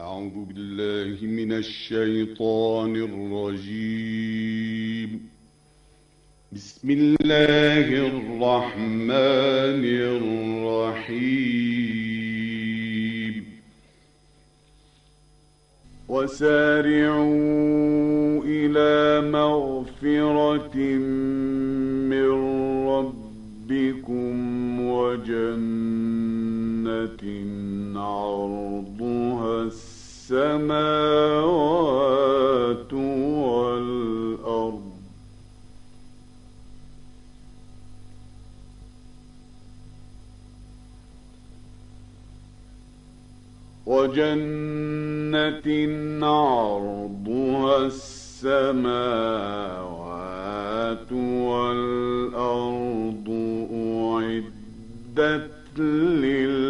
أعوذ بالله من الشيطان الرجيم. بسم الله الرحمن الرحيم. وسارعوا إلى مغفرة من ربكم وجنة عرضها السماوات والأرض. وجنة عرضها السماوات والأرض أعدت للمتقين.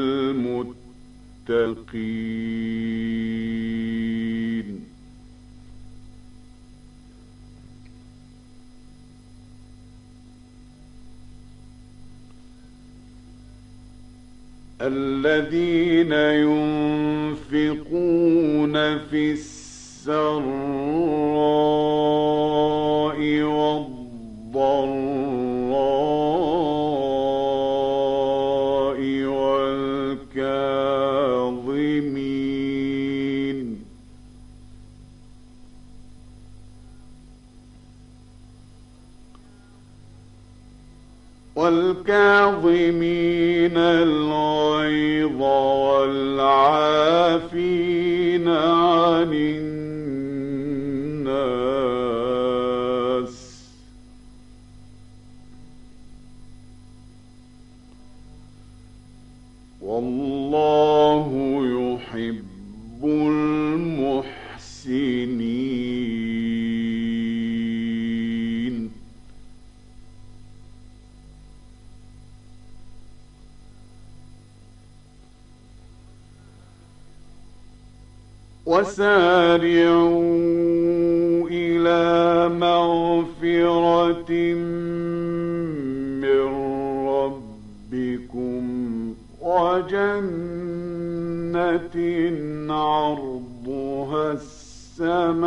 الذين ينفقون في السراء والضراء والكاظمين الغيظ والعافين عن الناس. والله وسارعوا إلى مغفرة من ربكم وجنة عرضها السماوات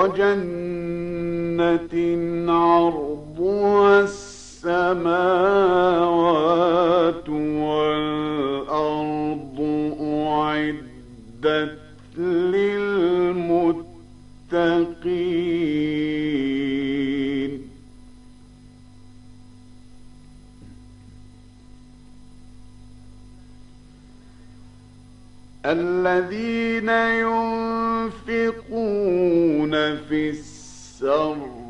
وجنة عرضها السماوات والأرض أعدت للمتقين. الذين ينفقون في السراء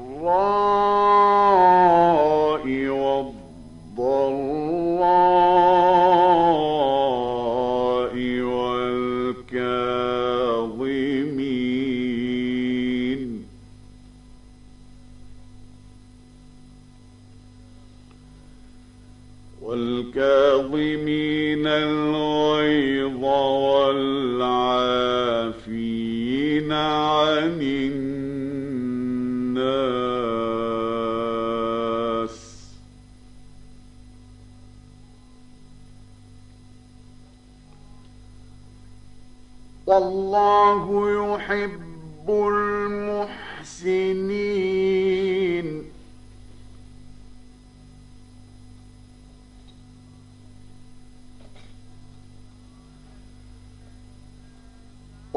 الناس. والله يحب المحسنين.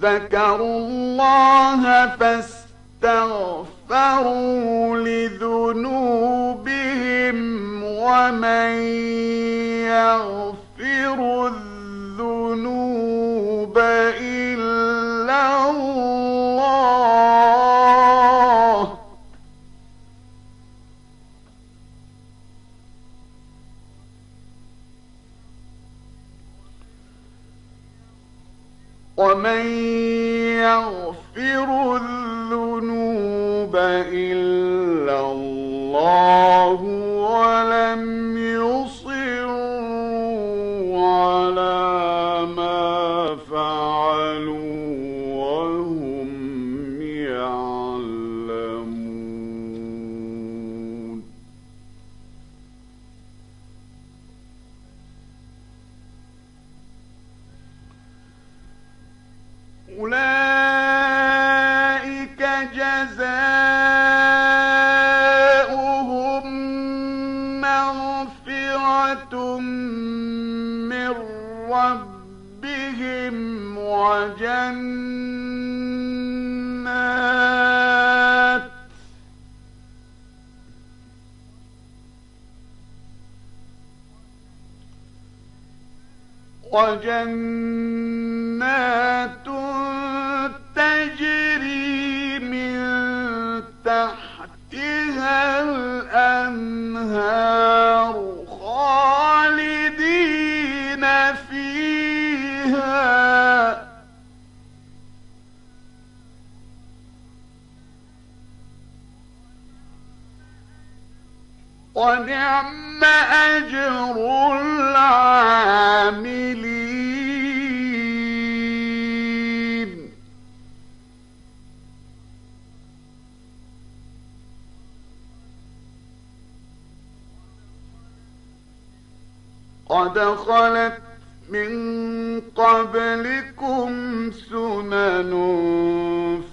ذكروا الله فاستغفروا لذنوبهم ومن ومن يغفر الذنوب مغفرة من ربهم وجنات وجنات فيها. ونعم أجر العاملين. قد خلت من قبلكم سنن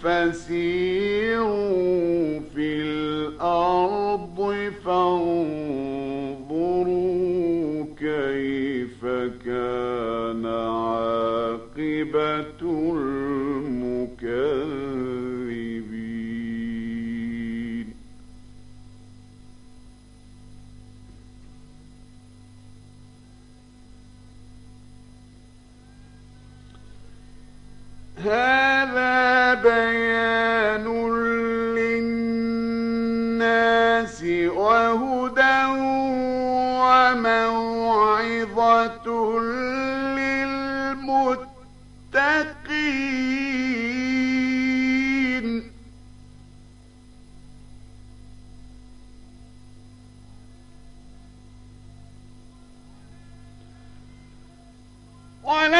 فسيروا في الأرض فانظروا كيف كان عاقبة المكذبين. بيان للناس وهدى وموعظة للمتقين. ولا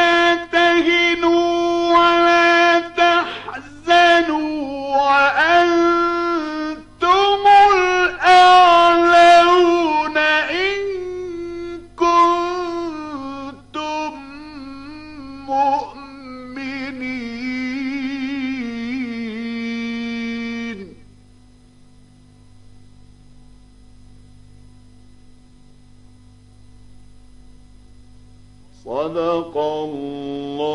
صدق الله